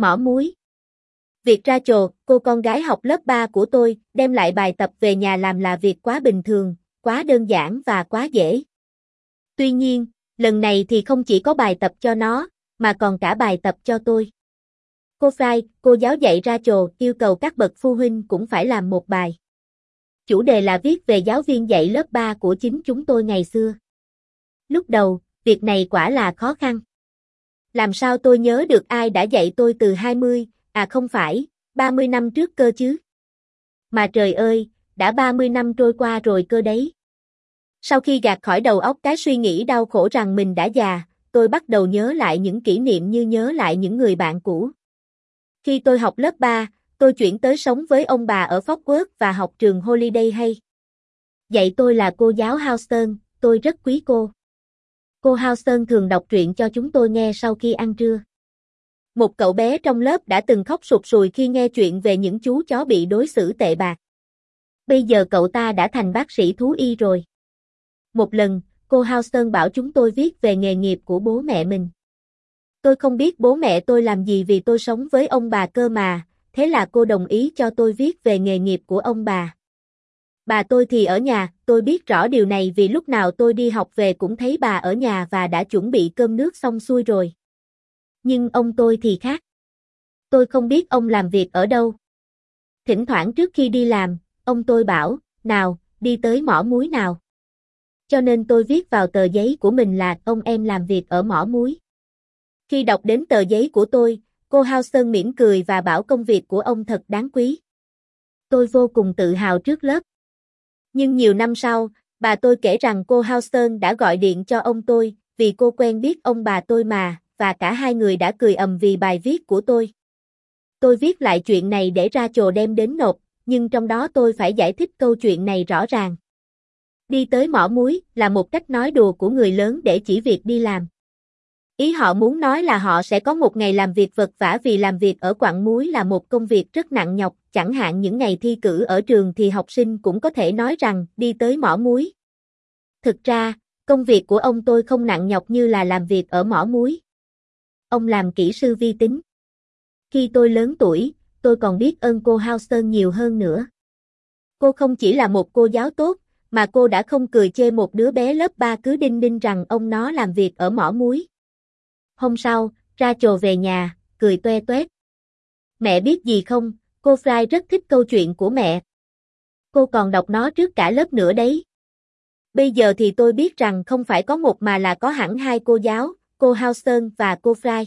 Mỏ muối. Việc ra trò, cô con gái học lớp 3 của tôi, đem lại bài tập về nhà làm là việc quá bình thường, quá đơn giản và quá dễ. Tuy nhiên, lần này thì không chỉ có bài tập cho nó, mà còn cả bài tập cho tôi. Cô Fry, cô giáo dạy ra trò yêu cầu các bậc phụ huynh cũng phải làm một bài. Chủ đề là viết về giáo viên dạy lớp 3 của chính chúng tôi ngày xưa. Lúc đầu, việc này quả là khó khăn. Làm sao tôi nhớ được ai đã dạy tôi từ 20, à không phải, 30 năm trước cơ chứ? Mà trời ơi, đã 30 năm trôi qua rồi cơ đấy. Sau khi gạt khỏi đầu óc cái suy nghĩ đau khổ rằng mình đã già, tôi bắt đầu nhớ lại những kỷ niệm như nhớ lại những người bạn cũ. Khi tôi học lớp 3, tôi chuyển tới sống với ông bà ở Fort và học trường Holiday hay. Dạy tôi là cô giáo Houston, tôi rất quý cô. Cô Houston thường đọc truyện cho chúng tôi nghe sau khi ăn trưa. Một cậu bé trong lớp đã từng khóc sụt sùi khi nghe chuyện về những chú chó bị đối xử tệ bạc. Bây giờ cậu ta đã thành bác sĩ thú y rồi. Một lần, cô Houston bảo chúng tôi viết về nghề nghiệp của bố mẹ mình. Tôi không biết bố mẹ tôi làm gì vì tôi sống với ông bà cơ mà, thế là cô đồng ý cho tôi viết về nghề nghiệp của ông bà. Bà tôi thì ở nhà, tôi biết rõ điều này vì lúc nào tôi đi học về cũng thấy bà ở nhà và đã chuẩn bị cơm nước xong xuôi rồi. Nhưng ông tôi thì khác. Tôi không biết ông làm việc ở đâu. Thỉnh thoảng trước khi đi làm, ông tôi bảo, nào, đi tới mỏ muối nào. Cho nên tôi viết vào tờ giấy của mình là ông em làm việc ở mỏ muối. Khi đọc đến tờ giấy của tôi, cô hao sơn mỉm cười và bảo công việc của ông thật đáng quý. Tôi vô cùng tự hào trước lớp. Nhưng nhiều năm sau, bà tôi kể rằng cô Houston đã gọi điện cho ông tôi, vì cô quen biết ông bà tôi mà, và cả hai người đã cười ầm vì bài viết của tôi. Tôi viết lại chuyện này để ra chồ đem đến nộp, nhưng trong đó tôi phải giải thích câu chuyện này rõ ràng. Đi tới mỏ muối là một cách nói đùa của người lớn để chỉ việc đi làm. Ý họ muốn nói là họ sẽ có một ngày làm việc vật vả vì làm việc ở quặng muối là một công việc rất nặng nhọc, chẳng hạn những ngày thi cử ở trường thì học sinh cũng có thể nói rằng đi tới mỏ muối. Thực ra, công việc của ông tôi không nặng nhọc như là làm việc ở mỏ muối. Ông làm kỹ sư vi tính. Khi tôi lớn tuổi, tôi còn biết ơn cô Houston nhiều hơn nữa. Cô không chỉ là một cô giáo tốt, mà cô đã không cười chê một đứa bé lớp 3 cứ đinh đinh rằng ông nó làm việc ở mỏ muối. Hôm sau, ra trồ về nhà, cười toe toét. Mẹ biết gì không, cô Fry rất thích câu chuyện của mẹ. Cô còn đọc nó trước cả lớp nữa đấy. Bây giờ thì tôi biết rằng không phải có một mà là có hẳn hai cô giáo, cô Houston và cô Fry.